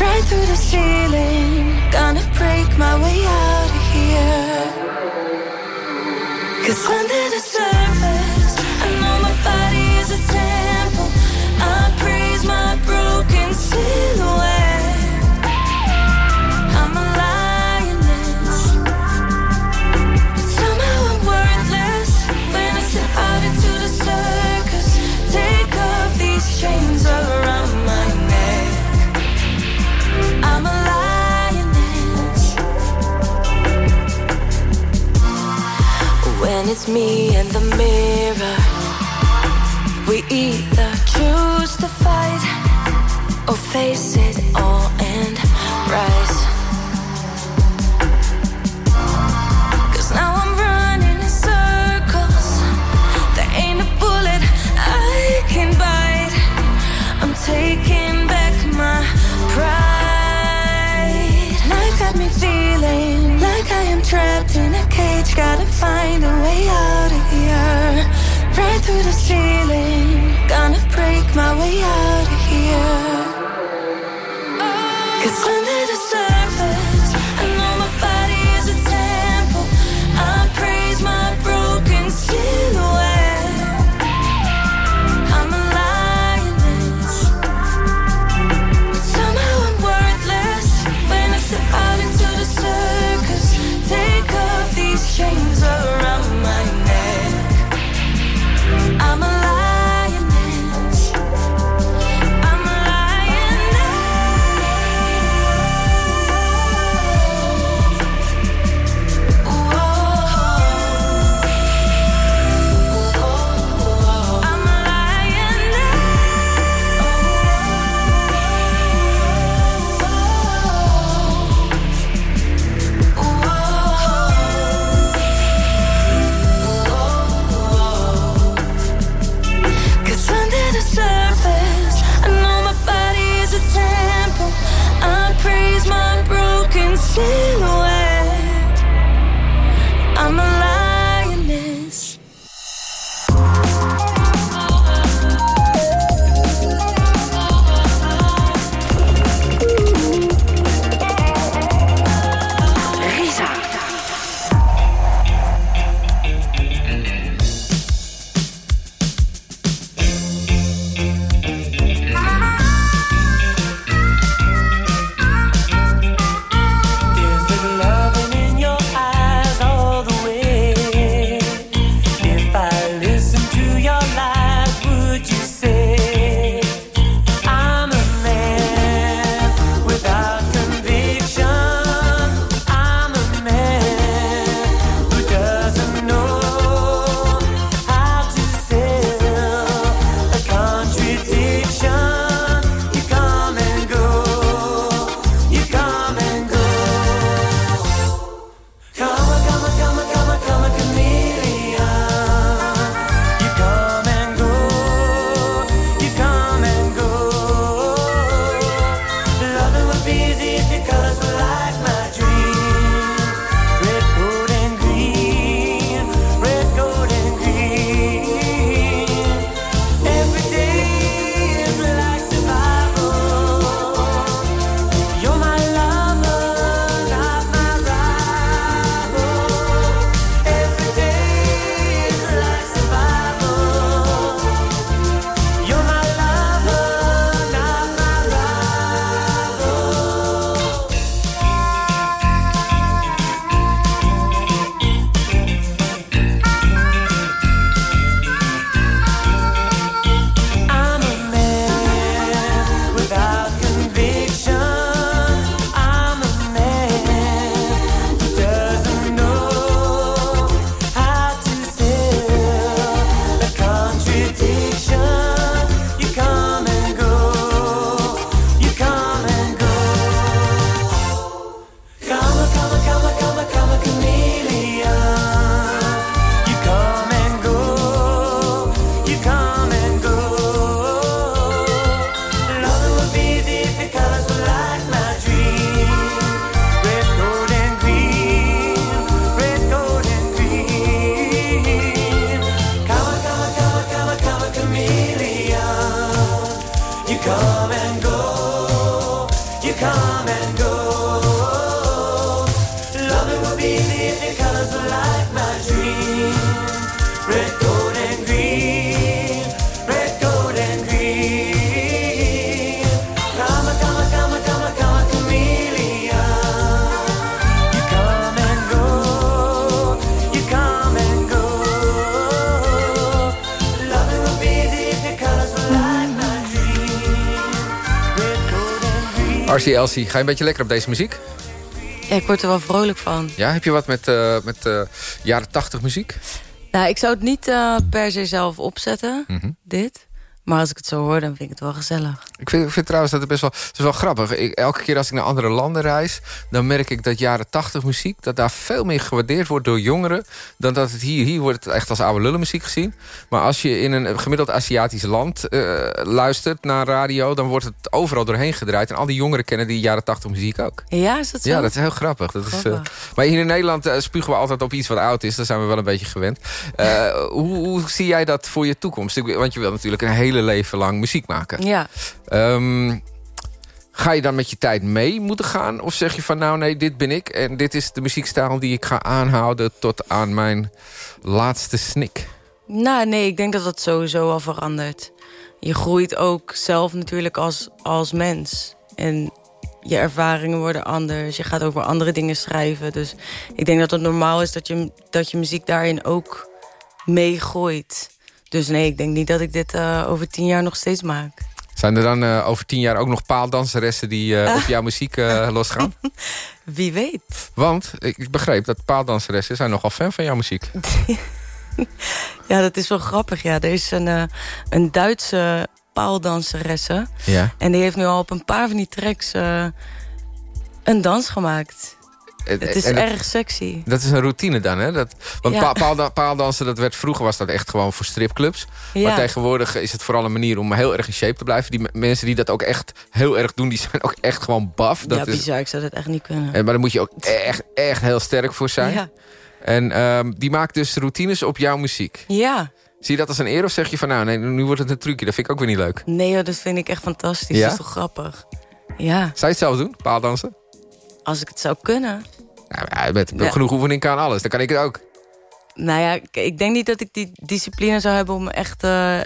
Right through the ceiling. Gonna break my way out of here. Cause under the surface, it's me and the mirror, we either choose to fight or face it all and rise. Cause now I'm running in circles. There ain't a bullet I can bite. I'm taking back my pride. Life got me feeling like I am trapped in a cage. Gotta find way up. Elsie, ga je een beetje lekker op deze muziek? Ja, ik word er wel vrolijk van. Ja, heb je wat met, uh, met eh, jaren tachtig muziek? Nou, ik zou het niet eh, per se zelf opzetten, mhm. dit. Maar als ik het zo hoor, dan vind ik het wel gezellig. Ik vind, ik vind trouwens dat het best wel, het is wel grappig. Ik, elke keer als ik naar andere landen reis... dan merk ik dat jaren tachtig muziek... dat daar veel meer gewaardeerd wordt door jongeren... dan dat het hier... Hier wordt het echt als oude lullenmuziek gezien. Maar als je in een gemiddeld Aziatisch land eh, luistert naar radio... dan wordt het overal doorheen gedraaid. En al die jongeren kennen die jaren tachtig muziek ook. Ja, is dat zo? Ja, dat is heel grappig. Dat Is, uh, maar hier in Nederland uh, spugen we altijd op iets wat oud is. Daar zijn we wel een beetje gewend. Hoe, hoe, zie jij dat voor je toekomst? Want je wil natuurlijk een hele leven lang muziek maken. Ja. Um, ga je dan met je tijd mee moeten gaan? Of zeg je van nou nee, dit ben ik. En dit is de muziekstijl die ik ga aanhouden tot aan mijn laatste snik. Nou nee, ik denk dat dat sowieso al verandert. Je groeit ook zelf natuurlijk als, als mens. En je ervaringen worden anders. Je gaat over andere dingen schrijven. Dus ik denk dat het normaal is dat je, dat je muziek daarin ook meegooit. Dus nee, ik denk niet dat ik dit uh, over tien jaar nog steeds maak. Zijn er dan uh, over tien jaar ook nog paaldanseressen die uh, op jouw muziek losgaan? Wie weet. Want ik begreep dat paaldanseressen zijn nogal fan van jouw muziek. ja, dat is wel grappig. Ja, er is een, een Duitse paaldanseresse. Ja. En die heeft nu al op een paar van die tracks een dans gemaakt. Het is en erg dat, sexy. Dat is een routine dan, hè? Dat, want Ja. paaldansen, dat werd, vroeger was dat echt gewoon voor stripclubs. Ja. Maar tegenwoordig is het vooral een manier om heel erg in shape te blijven. Die me- mensen die dat ook echt heel erg doen, die zijn ook echt gewoon baf. Dat ja, is, bizar. Ik zou dat echt niet kunnen. en, maar daar moet je ook echt, echt heel sterk voor zijn. Ja. En ehm, die maakt dus routines op jouw muziek. Ja. Zie je dat als een eer of zeg je van nou, nee, nu wordt het een trucje. Dat vind ik ook weer niet leuk. Nee, dat vind ik echt fantastisch. Ja? Dat is toch grappig? Ja, Zou je het zelf doen, paaldansen? Als ik het zou kunnen. Nou, ja, met Ja. genoeg oefening kan alles. Dan kan ik het ook. Nou ja, ik- denk niet dat ik die discipline zou hebben om echt... eh,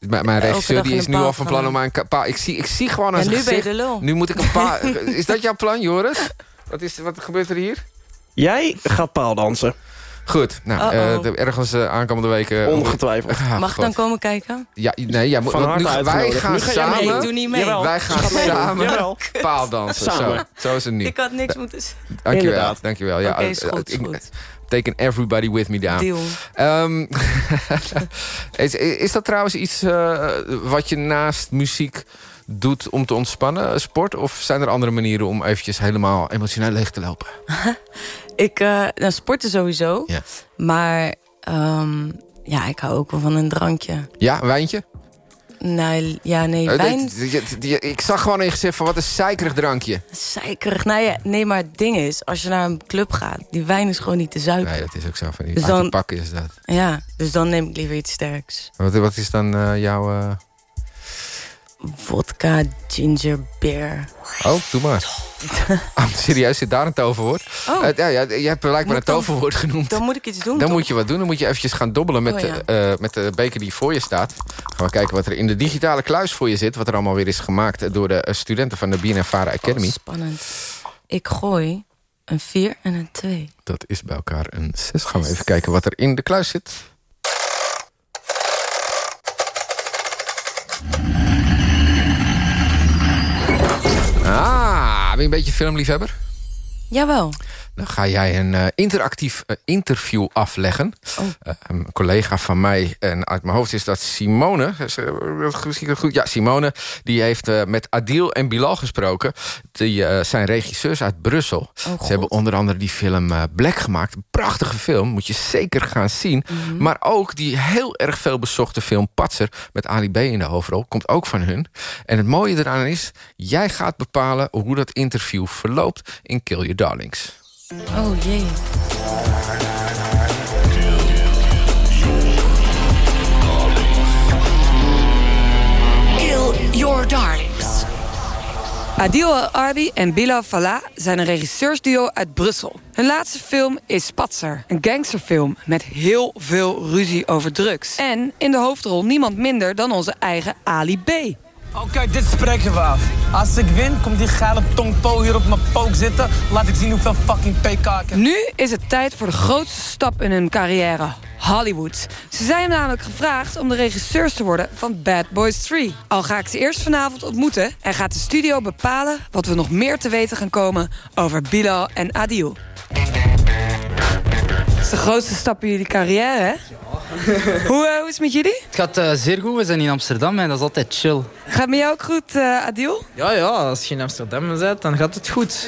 M- Mijn regisseur die is een nu paal al van plan om aan een paal... Ik zie, ik zie gewoon aan Ja, nu ben je de lul. Nu moet ik een paar... is dat jouw plan, Joris? Wat, is, wat gebeurt er hier? Jij gaat paaldansen. Goed, nou, Uh-oh. eh, de- ergens eh, aankomende weken... Ongetwijfeld. Ah, mag ik dan komen kijken? Ja, nee, ja, moet- Van want nu, wij gaan Nu ga samen... Nee, ik doe niet mee. Jawel. Wij gaan samen Jawel. paaldansen. Zo, Samen. zo is het nu. Ik had niks moeten zeggen. Dankjewel, Inderdaad. dankjewel. Ja, Oké, is eh, goed, ik- goed. Taking everybody with me down. Ehm, is, is dat trouwens iets eh, wat je naast muziek doet om te ontspannen, sport? Of zijn er andere manieren om eventjes helemaal emotioneel leeg te lopen? Ik, nou, sporten sowieso. Ja. Maar ehm, ja, ik hou ook wel van een drankje. Ja, een wijntje? Nee, ja, nee, Eh, wijn, ik zag gewoon in je gezicht van wat een zeikerig drankje. suikerig. Nou ja, nee, maar het ding is, als je naar een club gaat... die wijn is gewoon niet te zuipen. Nee, dat is ook zo van die Dus dan- pakken is dat. Ja, dus dan neem ik liever iets sterks. Wat, wat is dan eh, jouw... Vodka, ginger beer. Oh, doe maar. Ah, serieus, zit daar een toverwoord? Oh. Eh, ja, ja, je hebt blijkbaar een toverwoord genoemd. Dan moet ik iets doen, Dan toch? moet je wat doen. Dan moet je eventjes gaan dobbelen met, Oh, ja. eh, met de beker die voor je staat. Gaan we kijken wat er in de digitale kluis voor je zit. Wat er allemaal weer is gemaakt door de eh, studenten van de BNNVARA Academy. Oh, spannend. Ik gooi een 4 en een 2. Dat is bij elkaar een 6. Gaan we even kijken wat er in de kluis zit. Ah, ben je een beetje filmliefhebber? Jawel. Dan ga jij een eh, interactief eh, interview afleggen. Oh. Eh, een collega van mij, en uit mijn hoofd is dat Simone. Is, Misschien goed. Ja, Simone. Die heeft met Adil en Bilal gesproken. Die zijn regisseurs uit Brussel. Oh, Ze hebben onder andere die film Black gemaakt. Een prachtige film. Moet je zeker gaan zien. Mhm. Maar ook die heel erg veel bezochte film Patser. Met Ali B in de hoofdrol. Komt ook van hun. En het mooie eraan is. Jij gaat bepalen hoe dat interview verloopt in Kill Your Darlings. Oh jee. Kill Your Darlings. Adil El-Arbi en Bilal Fallah zijn een regisseursduo uit Brussel. Hun laatste film is Spatser, een gangsterfilm met heel veel ruzie over drugs. En in de hoofdrol niemand minder dan onze eigen Ali B. Kijk, dit spreken we af. Als ik win, komt die geile tongpo hier op mijn pook zitten. Laat ik zien hoeveel fucking pk ik heb. Nu is het tijd voor de grootste stap in hun carrière. Hollywood. Ze zijn namelijk gevraagd om de regisseurs te worden van Bad Boys 3. Al ga ik ze eerst vanavond ontmoeten... en gaat de studio bepalen wat we nog meer te weten gaan komen... over Bilal en Adil. Dat is de grootste stap in jullie carrière, hè? hoe, eh, hoe is het met jullie? Het gaat eh, zeer goed. We zijn in Amsterdam en dat is altijd chill. Gaat het met jou ook goed, eh, Adil? Ja, ja, als je in Amsterdam bent, dan gaat het goed.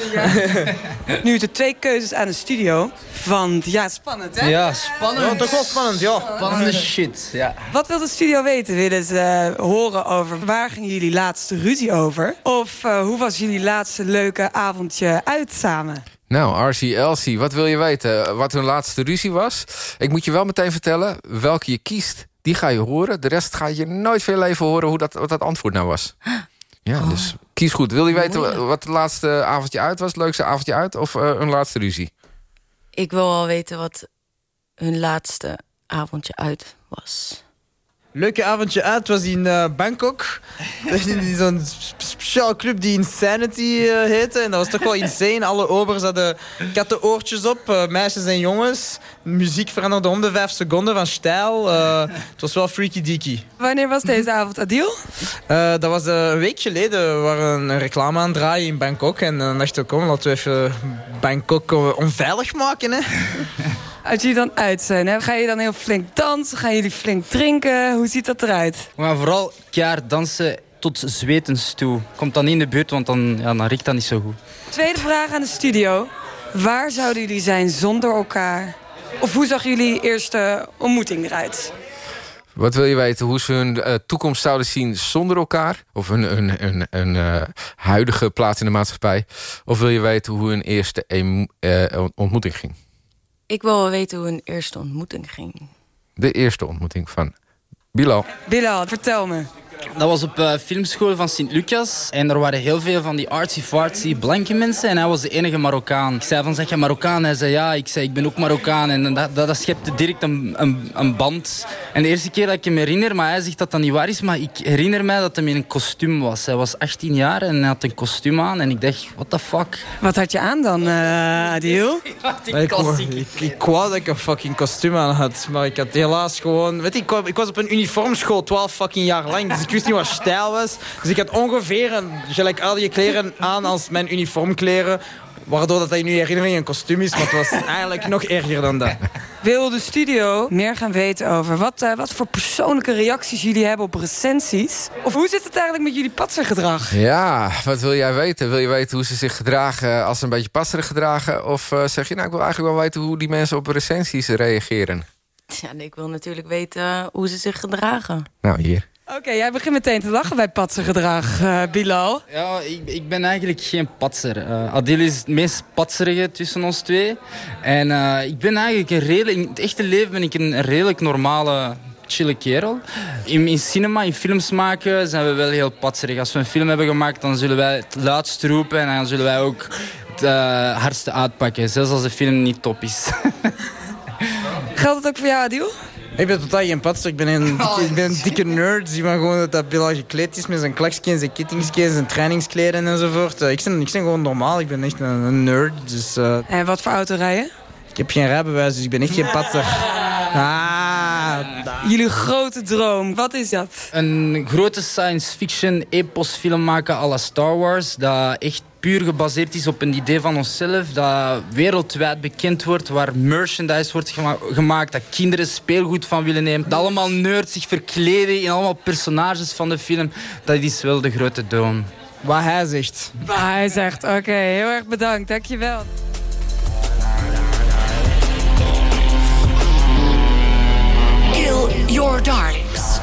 Nu de twee keuzes aan de studio. Want ja, spannend hè? Ja, spannend. Ja, toch wel spannend, ja. Spannende shit, ja. Wat wil de studio weten? Willen ze eh, horen over waar gingen jullie laatste ruzie over? Of eh, hoe was jullie laatste leuke avondje uit samen? Nou, RCLC, wat wil je weten? Wat hun laatste ruzie was? Ik moet je wel meteen vertellen, welke je kiest, die ga je horen. De rest ga je nooit veel leven horen hoe dat, wat dat antwoord nou was. Ja, dus kies goed. Wil je weten wat het laatste avondje uit was? Leukste avondje uit of uh, hun laatste ruzie? Ik wil wel weten wat hun laatste avondje uit was. Leuke avondje uit was in uh, Bangkok. in zo'n speciaal club die Insanity uh, heette. En dat was toch wel insane. Alle obers hadden kattenoortjes op, uh, meisjes en jongens. De muziek veranderde om de vijf seconden van stijl. het was wel freaky deaky. Wanneer was deze avond, Adil? dat was een week geleden. We waren een reclame aan het draaien in Bangkok. En dan dachten we, kom, laten we even Bangkok onveilig maken. Hè? Als jullie dan uit zijn, hè, ga je dan heel flink dansen? Gaan jullie flink drinken? Hoe ziet dat eruit? We gaan vooral keihard dansen tot zwetens toe. Komt dan niet in de buurt, want dan, ja, dan riekt dat niet zo goed. Tweede vraag aan de studio. Waar zouden jullie zijn zonder elkaar? Of hoe zag jullie eerste ontmoeting eruit? Wat wil je weten? Hoe ze hun uh, toekomst zouden zien zonder elkaar? Of hun, hun, hun, hun uh, huidige plaats in de maatschappij? Of wil je weten hoe hun eerste uh, ontmoeting ging? Ik wil wel weten hoe een eerste ontmoeting ging. De eerste ontmoeting van Bilal. Bilal, vertel me. Dat was op uh, filmschool van Sint-Lucas. En er waren heel veel van die artsy-fartsy blanke mensen. En hij was de enige Marokkaan. Ik zei van, zeg je Marokkaan? Hij zei, ja. Ik zei, ik ben ook Marokkaan. En dat, dat, dat schepte direct een, een, een, band. En de eerste keer dat ik hem herinner, maar hij zegt dat dat niet waar is. Maar ik herinner mij dat hij in een kostuum was. Hij was 18 jaar en hij had een kostuum aan. En ik dacht, what the fuck? Wat had je aan dan, uh, Adil? ik, ik, ik wou dat ik een fucking kostuum aan had. Maar ik had helaas gewoon... Weet je, ik, ik was op een uniformschool 12 fucking jaar lang. Dus ik wist niet wat stijl was. Dus ik had ongeveer een, gelijk al die kleren aan als mijn uniformkleren. Waardoor dat hij nu herinnering een kostuum is, maar het was eigenlijk nog erger dan dat. Wil de studio meer gaan weten over wat, uh, wat voor persoonlijke reacties jullie hebben op recensies? Of hoe zit het eigenlijk met jullie patsergedrag? Ja, wat wil jij weten? Wil je weten hoe ze zich gedragen als ze een beetje passerig gedragen? Of uh, zeg je, nou ik wil eigenlijk wel weten hoe die mensen op recensies reageren? Ja, nee, ik wil natuurlijk weten hoe ze zich gedragen. Nou, hier. Oké, okay, jij begint meteen te lachen bij patsergedrag, uh, Bilal. Ja, ik, ik, ben eigenlijk geen patser. Uh, Adil is het meest patserige tussen ons twee. En uh, ik ben eigenlijk een redelijk... In het echte leven ben ik een redelijk normale, chille kerel. In, in cinema, in films maken, zijn we wel heel patserig. Als we een film hebben gemaakt, dan zullen wij het luidst roepen... en dan zullen wij ook het hardste uitpakken. Zelfs als de film niet top is. Geldt het ook voor jou, Adil? Ik ben totaal geen patser. Ik ben een dikke, ik ben een dikke nerd. Zie maar gewoon dat dat Bilal gekleed is met zijn klakjes, zijn kittingsjes, zijn trainingskleden enzovoort. Ik ben, ik ben gewoon normaal. Ik ben echt een, een nerd. Dus, uh... En wat voor auto rijden? Ik heb geen rijbewijs, dus ik ben echt geen patser. Ah, Jullie grote droom, wat is dat? Een grote science fiction epos film maken à la Star Wars. Dat echt puur gebaseerd is op een idee van onszelf. Dat wereldwijd bekend wordt. Waar merchandise wordt gema gemaakt. Dat kinderen speelgoed van willen nemen. Dat allemaal nerds zich verkleden in allemaal personages van de film. Dat is wel de grote droom. Wat hij zegt. Wat hij zegt. Oké, okay, heel erg bedankt. Dankjewel. Your darlings.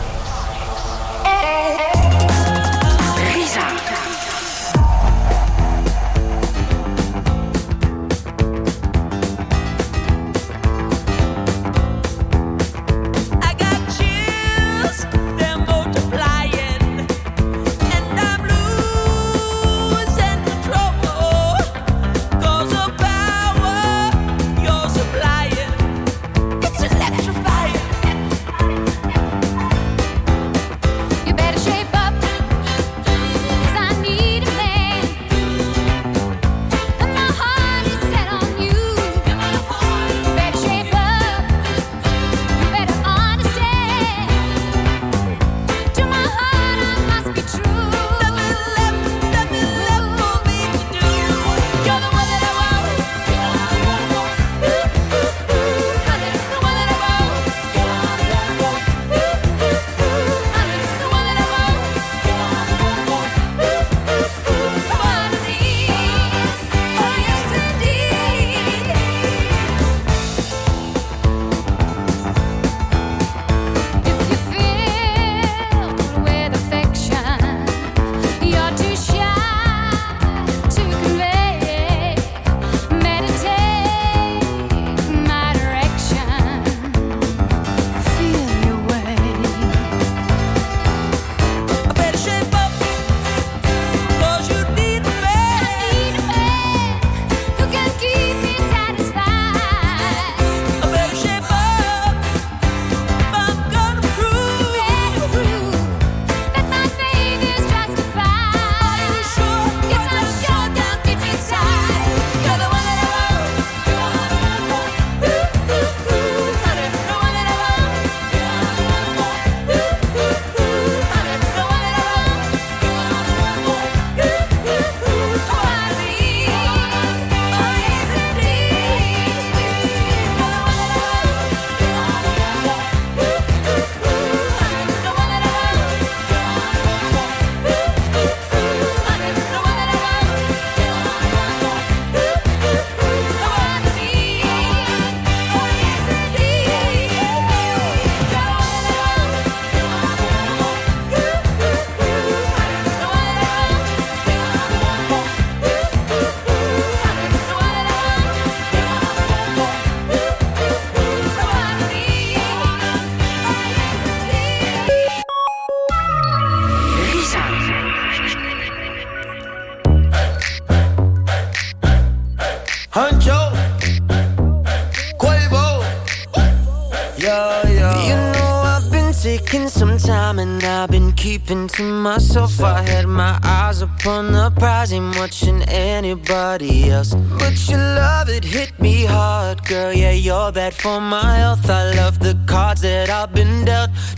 Myself. I had my eyes upon the prize, ain't watching anybody else. But your love, it hit me hard, girl. Yeah, you're bad for my health. I love the cards that I've been dealt.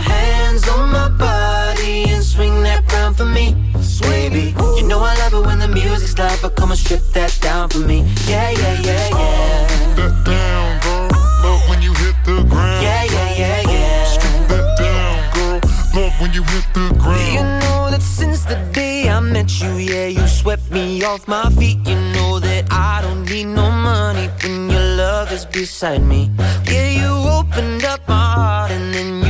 hands on my body and swing that round for me, baby. You know I love it when the music's loud, but come on, strip that down for me. Yeah, yeah, yeah, yeah. That down, girl. Love when you hit the ground. Yeah, yeah, yeah, yeah. Strip that down, girl. Love when you hit the ground. You know that since the day I met you, yeah, you swept me off my feet. You know that I don't need no money when your love is beside me. Yeah, you opened up my heart and then you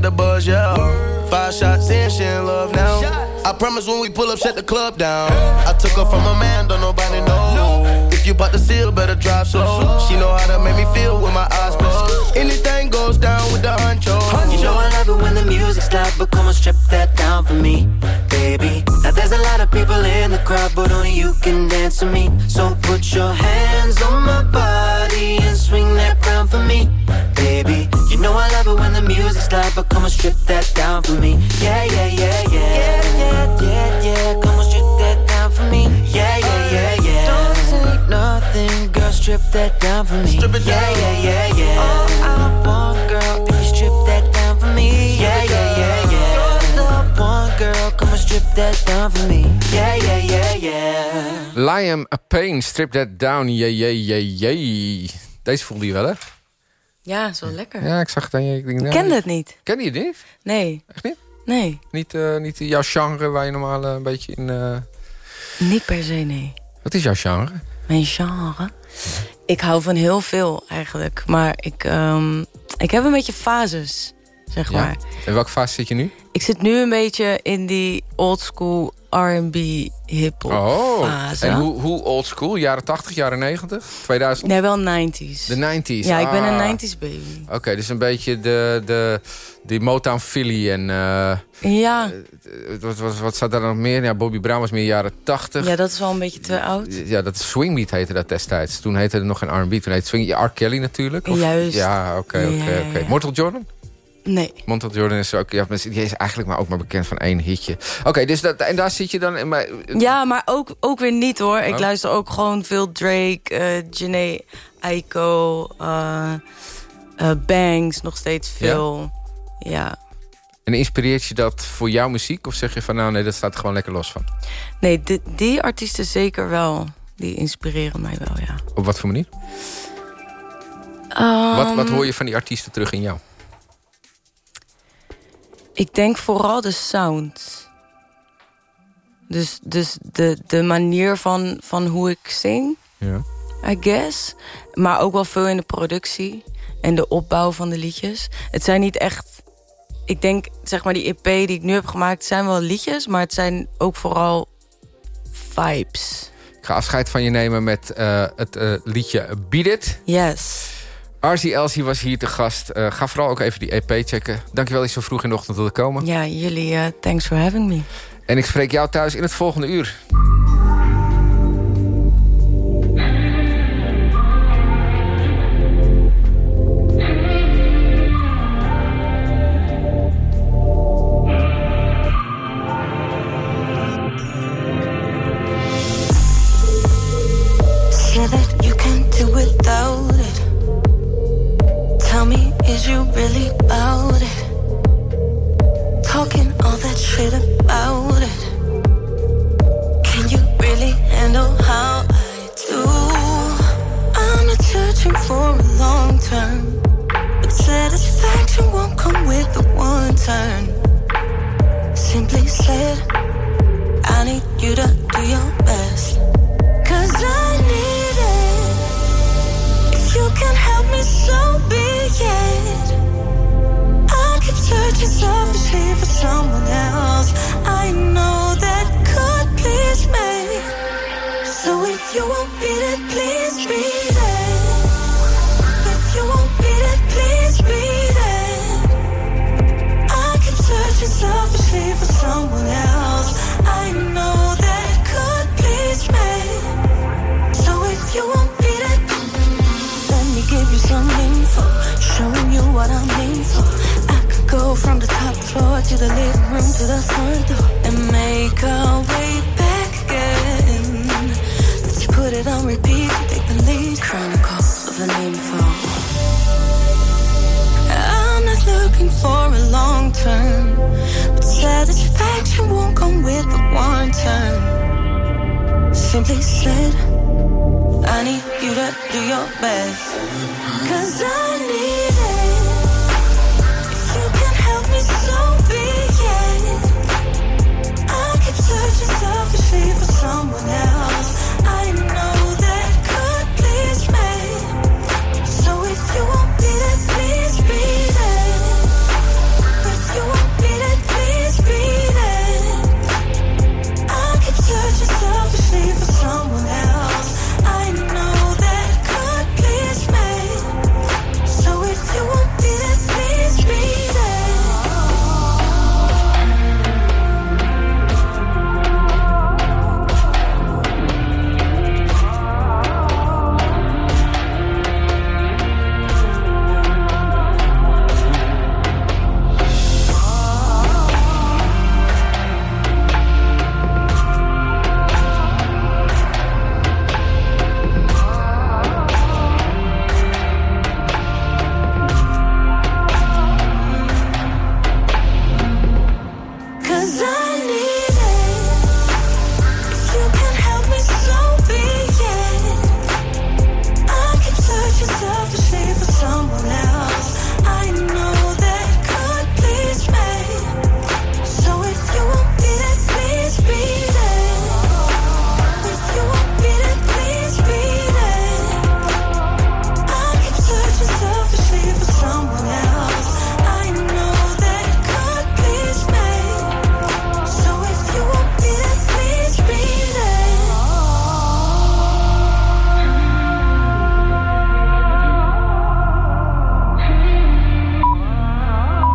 got the buzz, yeah. Five shots in, she in love now. I promise when we pull up, shut the club down. I took her from a man, don't nobody know. You bought the seal, better drive slow. She know how to make me feel with my eyes closed. Anything goes down with the honcho. You know I love it when the music's loud, but come on, strip that down for me, baby. Now there's a lot of people in the crowd, but only you can dance to me. So put your hands on my body and swing that round for me, baby. You know I love it when the music's loud, but come on, strip that down for me. Yeah, yeah, yeah, yeah. Yeah, yeah, yeah, yeah. Come on, strip that down for me. Yeah, yeah, yeah, yeah. Nothing, girl, strip that down for me. Strip it yeah, down. yeah, yeah, yeah. All I want, girl, if you strip that down for me. Yeah, yeah, yeah, yeah. You're the one, girl, come on, strip that down for me. Yeah, yeah, yeah, yeah. Liam Payne, Strip That Down, jee, jee, jee, jee. Deze voelde je wel, hè? Ja, is wel lekker. Ja, ik zag het aan je. Ik, denk, Ik nou, kende het niet. Ken je het niet? Nee. Echt niet? Nee, Niet, eh, niet jouw genre waar je normaal eh, een beetje in... eh, niet per se, nee. Wat is jouw genre? Mijn genre? Ik hou van heel veel eigenlijk. Maar ik, ehm, ik heb een beetje fases, zeg maar. In welke fase zit je nu? Ik zit nu een beetje in die old school R&B hip-hop Oh, fase. en hoe, hoe old school? Jaren 80, jaren 90, 2000? Nee, wel 90s. De 90s? Ja, ik ben ah. een 90s baby. Oké, dus een beetje de, de, die Motown Philly en... eh, Ja, wat, wat, wat staat daar nog meer? Ja, Bobby Brown was meer jaren 80. ja, dat is wel een beetje te oud. Ja, dat Swingbeat heette dat destijds. Toen heette het nog geen R&B. Toen heette Swing... R. Kelly natuurlijk. Of- Juist. Ja, oké, oké, oké. Mortal Jordan? Nee. Mortal Jordan is ook... Ja, die is eigenlijk maar ook maar bekend van één hitje. Oké, dus dat, en daar zit je dan... in. Maar, Ja, maar ook, ook weer niet hoor. Ik Oh. luister ook gewoon veel Drake, eh Janae Aiko, eh, eh, Banks, nog steeds veel. Ja. En inspireert je dat voor jouw muziek? Of zeg je van nou nee, dat staat er gewoon lekker los van? Nee, die, die artiesten zeker wel. Die inspireren mij wel, ja. Op wat voor manier? wat, wat hoor je van die artiesten terug in jou? Ik denk vooral de sound. Dus, dus de, de manier van, van hoe ik zing, Ja. I guess. Maar ook wel veel in de productie. En de opbouw van de liedjes. Het zijn niet echt... Ik denk, zeg maar, die EP die ik nu heb gemaakt... zijn wel liedjes, maar het zijn ook vooral vibes. Ik ga afscheid van je nemen met eh, het eh, liedje Beat It. Yes. RCLC Elsie was hier te gast. Eh, ga vooral ook even die EP checken. Dankjewel dat je zo vroeg in de ochtend wilde komen. Ja, jullie, eh, thanks for having me. En ik spreek jou thuis in het volgende uur. I need you to do your best. Cause I need.